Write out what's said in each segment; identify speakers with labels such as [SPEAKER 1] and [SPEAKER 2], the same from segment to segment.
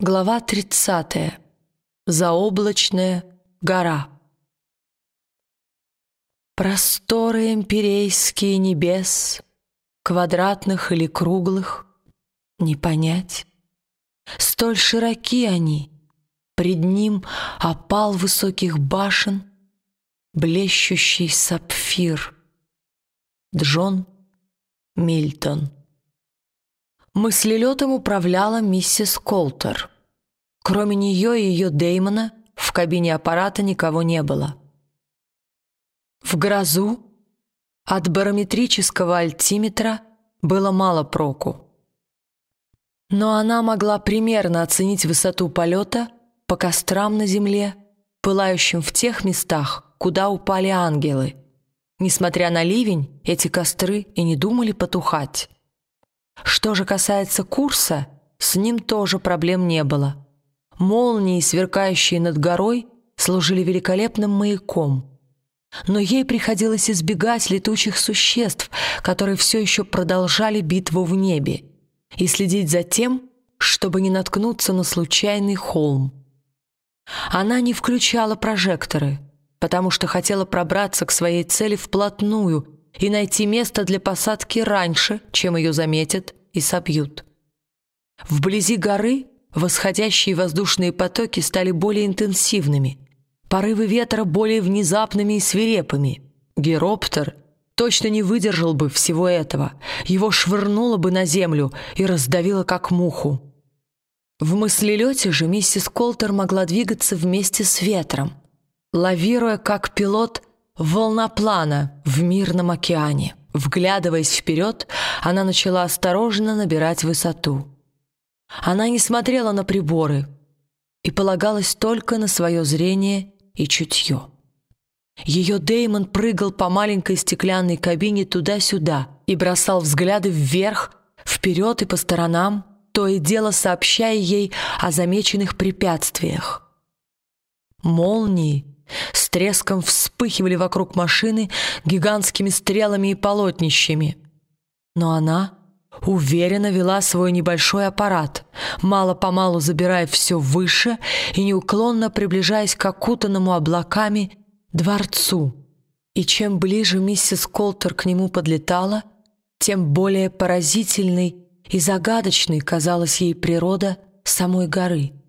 [SPEAKER 1] Глава 30. Заоблачная гора. Просторы эмпирейские небес, Квадратных или круглых, не понять. Столь широки они, пред ним опал высоких башен, Блещущий сапфир. Джон Мильтон. Мыслелетом управляла миссис Колтер. Кроме нее и ее Деймона в кабине аппарата никого не было. В грозу от барометрического альтиметра было мало проку. Но она могла примерно оценить высоту полета по кострам на земле, пылающим в тех местах, куда упали ангелы. Несмотря на ливень, эти костры и не думали потухать. Что же касается курса, с ним тоже проблем не было. Молнии, сверкающие над горой, служили великолепным маяком. Но ей приходилось избегать летучих существ, которые все еще продолжали битву в небе, и следить за тем, чтобы не наткнуться на случайный холм. Она не включала прожекторы, потому что хотела пробраться к своей цели вплотную и найти место для посадки раньше, чем ее заметят и собьют. Вблизи горы восходящие воздушные потоки стали более интенсивными, порывы ветра более внезапными и свирепыми. Героптер точно не выдержал бы всего этого, его швырнуло бы на землю и раздавило как муху. В мыслелете же миссис Колтер могла двигаться вместе с ветром, лавируя как пилот волноплана в мирном океане. Вглядываясь вперед, она начала осторожно набирать высоту. Она не смотрела на приборы и полагалась только на свое зрение и чутье. Ее Деймон прыгал по маленькой стеклянной кабине туда-сюда и бросал взгляды вверх, вперед и по сторонам, то и дело сообщая ей о замеченных препятствиях. Молнии с треском вспыхивали вокруг машины гигантскими стрелами и полотнищами. Но она уверенно вела свой небольшой аппарат, мало-помалу забирая все выше и неуклонно приближаясь к окутанному облаками дворцу. И чем ближе миссис Колтер к нему подлетала, тем более поразительной и загадочной казалась ей природа самой горы —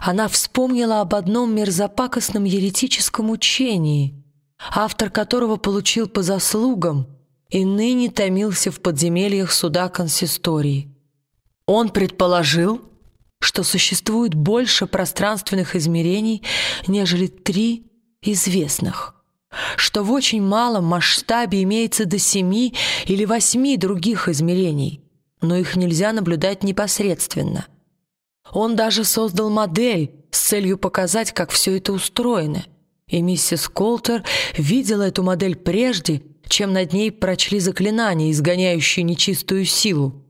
[SPEAKER 1] она вспомнила об одном мерзопакостном еретическом учении, автор которого получил по заслугам и ныне томился в подземельях суда консистории. Он предположил, что существует больше пространственных измерений, нежели три известных, что в очень малом масштабе имеется до семи или восьми других измерений, но их нельзя наблюдать непосредственно – он даже создал модель с целью показать, как все это устроено. И миссис Колтер видела эту модель прежде, чем над ней прочли заклинание, изгоняющее нечистую силу,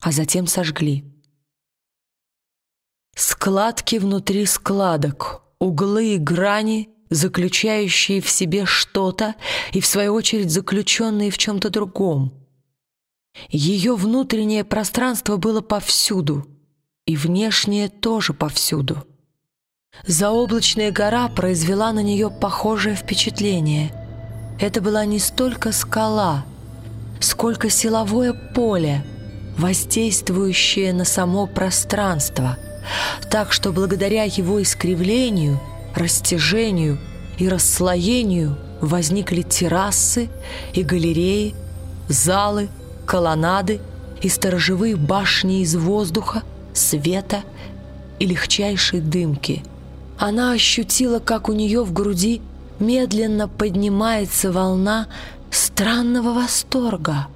[SPEAKER 1] а затем сожгли. Складки внутри складок, углы и грани, заключающие в себе что-то и, в свою очередь, заключенные в чем-то другом. Ее внутреннее пространство было повсюду — и внешнее тоже повсюду. Заоблачная гора произвела на нее похожее впечатление. Это была не столько скала, сколько силовое поле, воздействующее на само пространство, так что благодаря его искривлению, растяжению и расслоению возникли террасы и галереи, залы, колоннады и сторожевые башни из воздуха, света и легчайшей дымки. Она ощутила, как у нее в груди медленно поднимается волна странного восторга,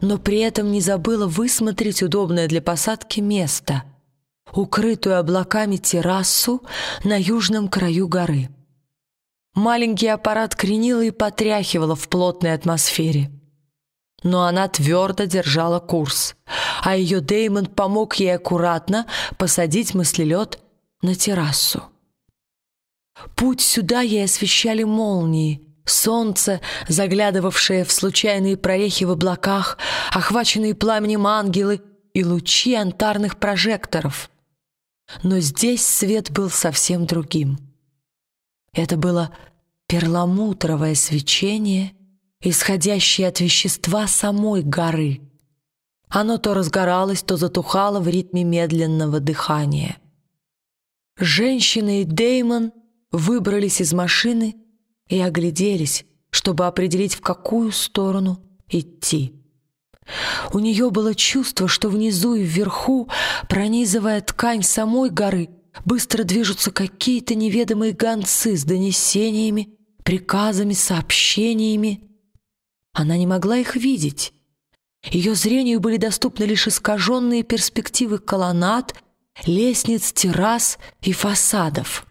[SPEAKER 1] но при этом не забыла высмотреть удобное для посадки место, укрытую облаками террасу на южном краю горы. Маленький аппарат кренила и потряхивала в плотной атмосфере но она твердо держала курс, а ее Деймон помог ей аккуратно посадить мыслелед на террасу. Путь сюда ей освещали молнии, солнце, заглядывавшее в случайные прорехи в облаках, охваченные пламенем ангелы и лучи антарных прожекторов. но здесь свет был совсем другим. Это было перламутровое свечение, исходящее от вещества самой горы. Оно то разгоралось, то затухало в ритме медленного дыхания. Женщина и Деймон выбрались из машины и огляделись, чтобы определить, в какую сторону идти. У нее было чувство, что внизу и вверху, пронизывая ткань самой горы, быстро движутся какие-то неведомые гонцы с донесениями, приказами, сообщениями. Она не могла их видеть. Ее зрению были доступны лишь искаженные перспективы колоннад, лестниц, террас и фасадов.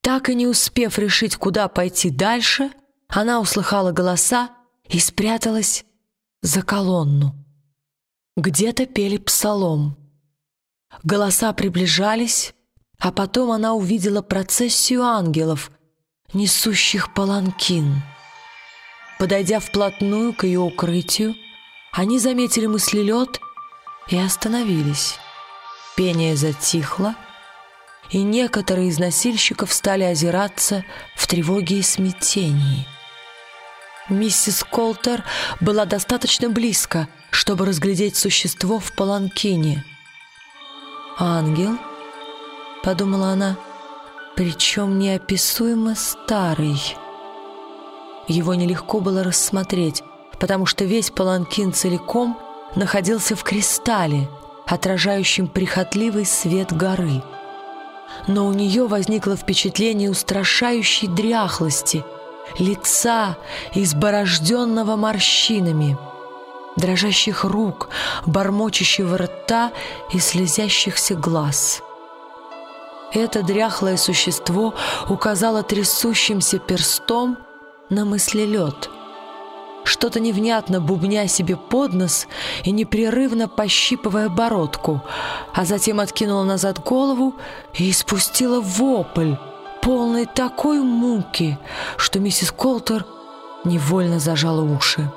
[SPEAKER 1] Так и не успев решить, куда пойти дальше, она услыхала голоса и спряталась за колонну. Где-то пели псалом. Голоса приближались, а потом она увидела процессию ангелов, несущих паланкин. Подойдя вплотную к ее укрытию, они заметили мыслелед и остановились. Пение затихло, и некоторые из носильщиков стали озираться в тревоге и смятении. Миссис Колтер была достаточно близко, чтобы разглядеть существо в паланкине. «Ангел?» — подумала она, причем неописуемо старый. Его нелегко было рассмотреть, потому что весь паланкин целиком находился в кристалле, отражающем прихотливый свет горы. Но у нее возникло впечатление устрашающей дряхлости, лица, изборожденного морщинами, дрожащих рук, бормочущего рта и слезящихся глаз. Это дряхлое существо указало трясущимся перстом на мыслелед — что-то невнятно бубня себе под нос и непрерывно пощипывая бородку, а затем откинула назад голову и испустила вопль, полный такой муки, что миссис Колтер невольно зажала уши.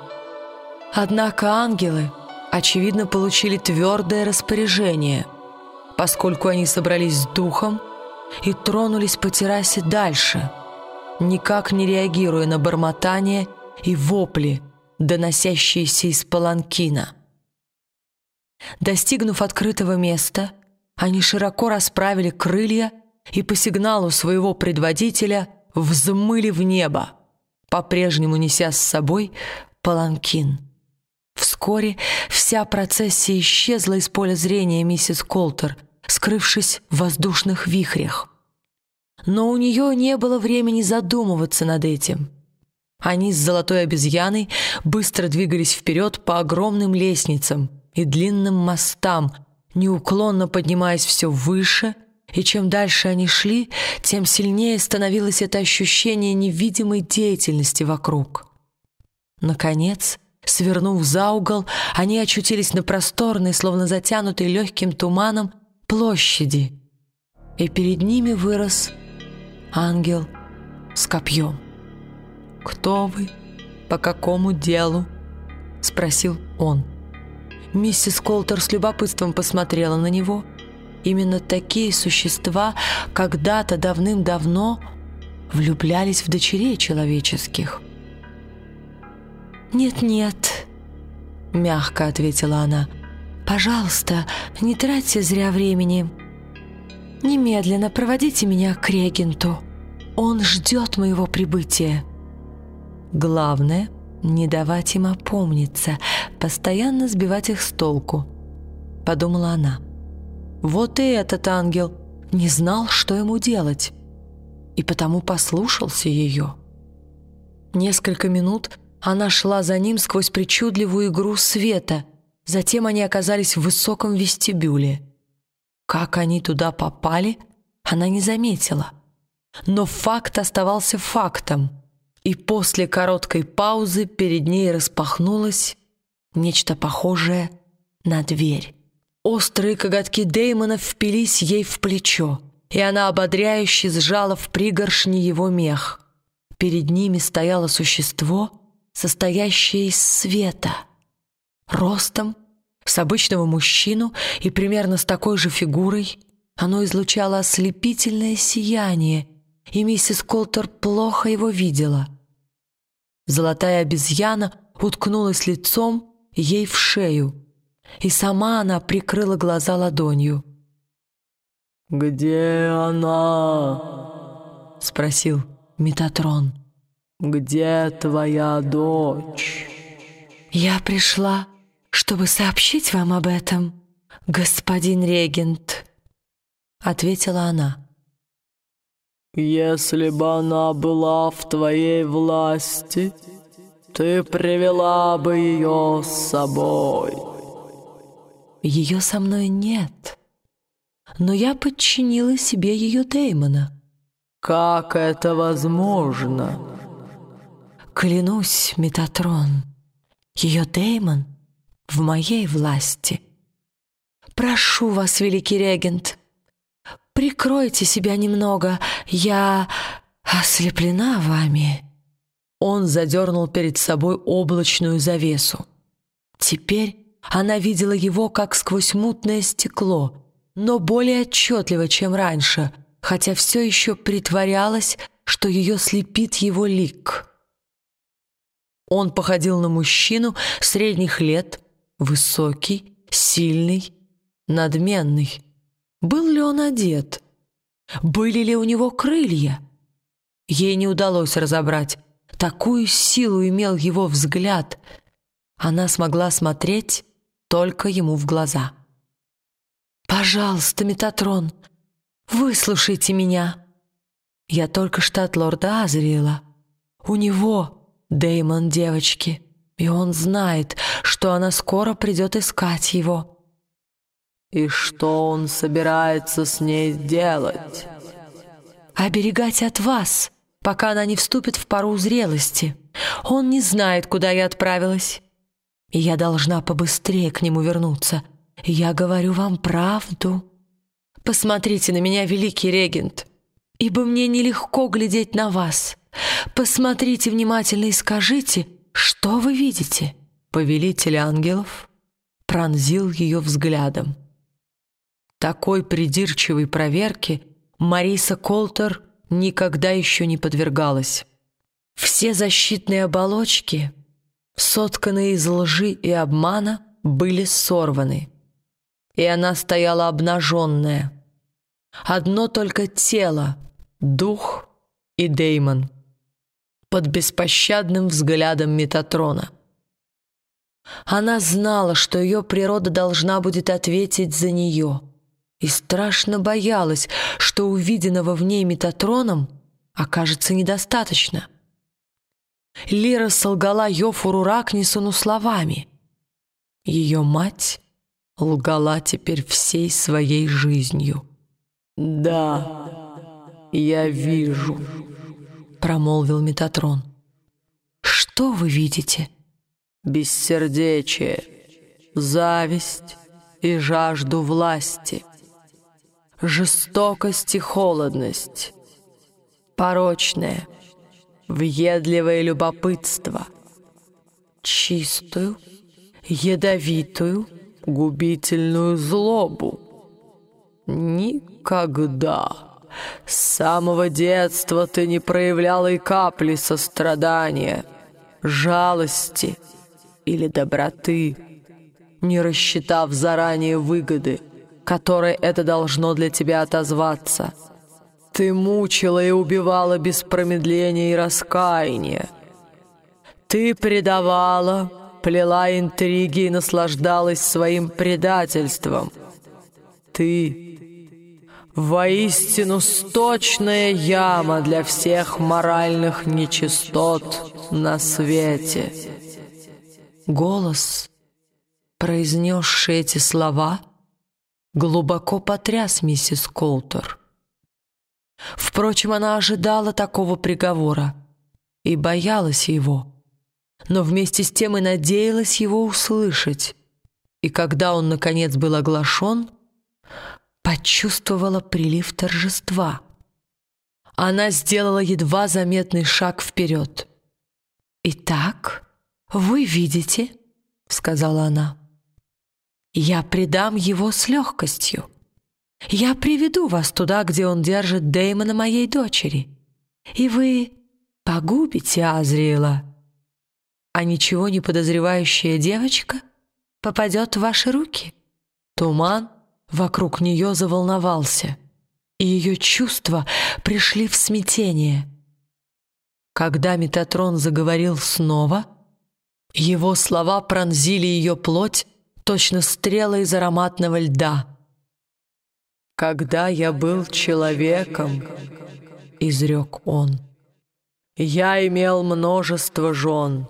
[SPEAKER 1] Однако ангелы, очевидно, получили твердое распоряжение, поскольку они собрались с духом и тронулись по террасе дальше, никак не реагируя на бормотание и вопли, доносящиеся из паланкина. Достигнув открытого места, они широко расправили крылья и по сигналу своего предводителя взмыли в небо, по-прежнему неся с собой паланкин. Вскоре вся процессия исчезла из поля зрения миссис Колтер, скрывшись в воздушных вихрях. Но у нее не было времени задумываться над этим — они с золотой обезьяной быстро двигались вперед по огромным лестницам и длинным мостам, неуклонно поднимаясь все выше, и чем дальше они шли, тем сильнее становилось это ощущение невидимой деятельности вокруг. Наконец, свернув за угол, они очутились на просторной, словно затянутой легким туманом, площади, и перед ними вырос ангел с копьем. «Кто вы? По какому делу?» — спросил он. Миссис Колтер с любопытством посмотрела на него. Именно такие существа когда-то давным-давно влюблялись в дочерей человеческих. «Нет-нет», — мягко ответила она, — «пожалуйста, не тратьте зря времени. Немедленно проводите меня к регенту. Он ждет моего прибытия». Главное — не давать им опомниться, постоянно сбивать их с толку, — подумала она. Вот и этот ангел не знал, что ему делать, и потому послушался ее. Несколько минут она шла за ним сквозь причудливую игру света, затем они оказались в высоком вестибюле. Как они туда попали, она не заметила. Но факт оставался фактом — и после короткой паузы перед ней распахнулось нечто похожее на дверь. Острые коготки Деймона впились ей в плечо, и она ободряюще сжала в пригоршни его мех. Перед ними стояло существо, состоящее из света, ростом, с обычного мужчину и примерно с такой же фигурой, Оно излучало ослепительное сияние, и миссис Колтер плохо его видела. Золотая обезьяна уткнулась лицом ей в шею, и сама она прикрыла глаза ладонью.
[SPEAKER 2] «Где она?»
[SPEAKER 1] — спросил Метатрон.
[SPEAKER 2] «Где твоя дочь?»
[SPEAKER 1] «Я пришла, чтобы сообщить вам об этом, господин регент», — ответила она.
[SPEAKER 2] «Если бы она была в твоей власти, ты привела бы ее с собой».
[SPEAKER 1] «Ее со мной нет, но я подчинила себе ее Деймона».
[SPEAKER 2] «Как это возможно?»
[SPEAKER 1] «Клянусь, Метатрон, ее Деймон в моей власти. Прошу вас, великий регент, прикройте себя немного, я ослеплена вами». Он задернул перед собой облачную завесу. Теперь она видела его как сквозь мутное стекло, но более отчетливо, чем раньше, хотя все еще притворялась, что ее слепит его лик. Он походил на мужчину средних лет, высокий, сильный, надменный. Был ли он одет? Были ли у него крылья? Ей не удалось разобрать. Такую силу имел его взгляд. Она смогла смотреть только ему в глаза. «Пожалуйста, Метатрон, выслушайте меня. Я только что от лорда Азриэла. У него Дэймон девочки, и он знает, что она скоро придет искать его.
[SPEAKER 2] И что он собирается с ней делать?
[SPEAKER 1] Оберегать от вас, пока она не вступит в пару зрелости. Он не знает, куда я отправилась. И я должна побыстрее к нему вернуться. Я говорю вам правду. Посмотрите на меня, великий регент, ибо мне нелегко глядеть на вас. Посмотрите внимательно и скажите, что вы видите?» Повелитель ангелов пронзил ее взглядом. Такой придирчивой проверке Мариса Колтер никогда еще не подвергалась. Все защитные оболочки, сотканные из лжи и обмана, были сорваны, и она стояла обнаженная. Одно только тело, дух и Деймон — под беспощадным взглядом Метатрона. Она знала, что ее природа должна будет ответить за нее, и страшно боялась, что увиденного в ней Метатроном окажется недостаточно. Лира солгала Йофуру Ракнисону словами. Ее мать лгала теперь всей своей жизнью.
[SPEAKER 2] «Да, я вижу»
[SPEAKER 1] промолвил Метатрон. «Что вы видите?»
[SPEAKER 2] «Бессердечие, зависть и жажду власти, жестокость и холодность, порочное, въедливое любопытство, чистую, ядовитую, губительную злобу. Никогда!» С самого детства ты не проявляла и капли сострадания, жалости или доброты, не рассчитав заранее выгоды, которой это должно для тебя отозваться. Ты мучила и убивала без промедления и раскаяния. Ты предавала, плела интриги и наслаждалась своим предательством. Ты Воистину сточная яма для всех моральных нечистот на свете.
[SPEAKER 1] Голос, произнесший эти слова, глубоко потряс миссис Колтер. Впрочем, она ожидала такого приговора и боялась его, но вместе с тем и надеялась его услышать. И когда он, наконец, был оглашен, почувствовала прилив торжества. Она сделала едва заметный шаг вперед. «Итак, вы видите», — сказала она, — «я предам его с легкостью. я приведу вас туда, где он держит Дэймона моей дочери, и вы погубите Азриэла, а ничего не подозревающая девочка попадет в ваши руки». Туман вокруг нее заволновался, и ее чувства пришли в смятение. Когда Метатрон заговорил снова, его слова пронзили ее плоть, точно стрелы из ароматного льда. «Когда я был человеком», — изрек он, — «я имел множество жен,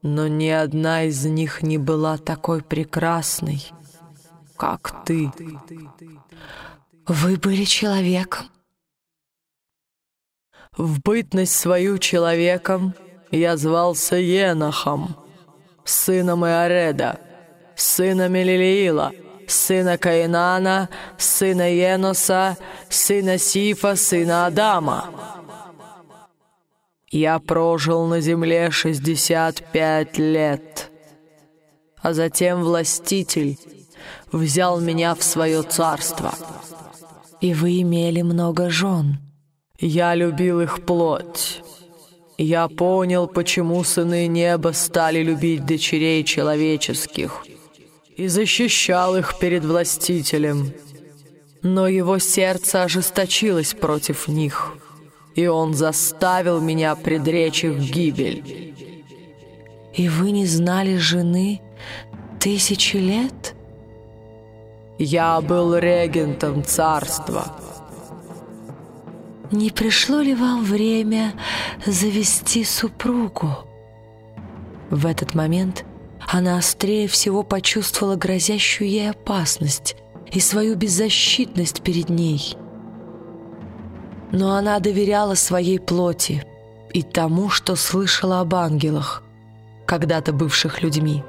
[SPEAKER 1] но ни одна из них не была такой прекрасной, как ты.
[SPEAKER 2] Вы были человеком?
[SPEAKER 1] В бытность свою человеком я звался Енохом, сыном Иореда, сыном Лилиила, сына Каинана, сына Еноса, сына Сифа, сына Адама. Я прожил на земле шестьдесят пять лет, а затем властитель взял меня в свое царство.
[SPEAKER 2] И вы имели много жен.
[SPEAKER 1] Я любил их плоть. Я понял, почему сыны неба стали любить дочерей человеческих и защищал их перед властителем. Но его сердце ожесточилось против них — и он заставил меня предречь их гибель.
[SPEAKER 2] И вы не знали жены тысячи лет?
[SPEAKER 1] Я был регентом царства.
[SPEAKER 2] Не пришло ли вам время завести супругу? В этот момент она острее всего почувствовала грозящую ей опасность и свою беззащитность перед ней — но она доверяла своей плоти и тому, что слышала об ангелах, когда-то бывших людьми.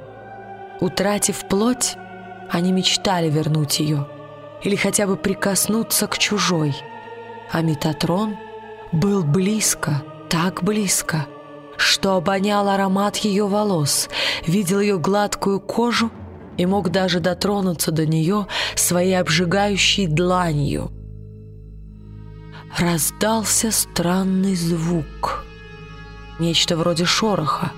[SPEAKER 2] Утратив плоть, они мечтали вернуть ее или хотя бы прикоснуться к чужой. А Метатрон был близко, так близко, что обонял аромат ее волос, видел ее гладкую кожу и мог даже дотронуться до нее своей обжигающей дланью — раздался странный звук. Нечто вроде шороха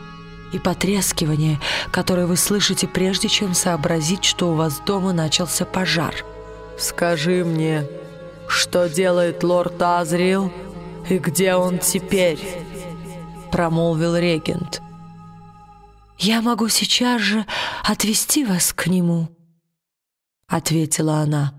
[SPEAKER 2] и потрескивания, которое вы слышите прежде, чем сообразить, что у вас дома начался пожар.
[SPEAKER 1] «Скажи мне, что делает лорд Азрил и где он теперь?» Промолвил регент.
[SPEAKER 2] «Я могу сейчас же отвести вас к нему», — ответила она.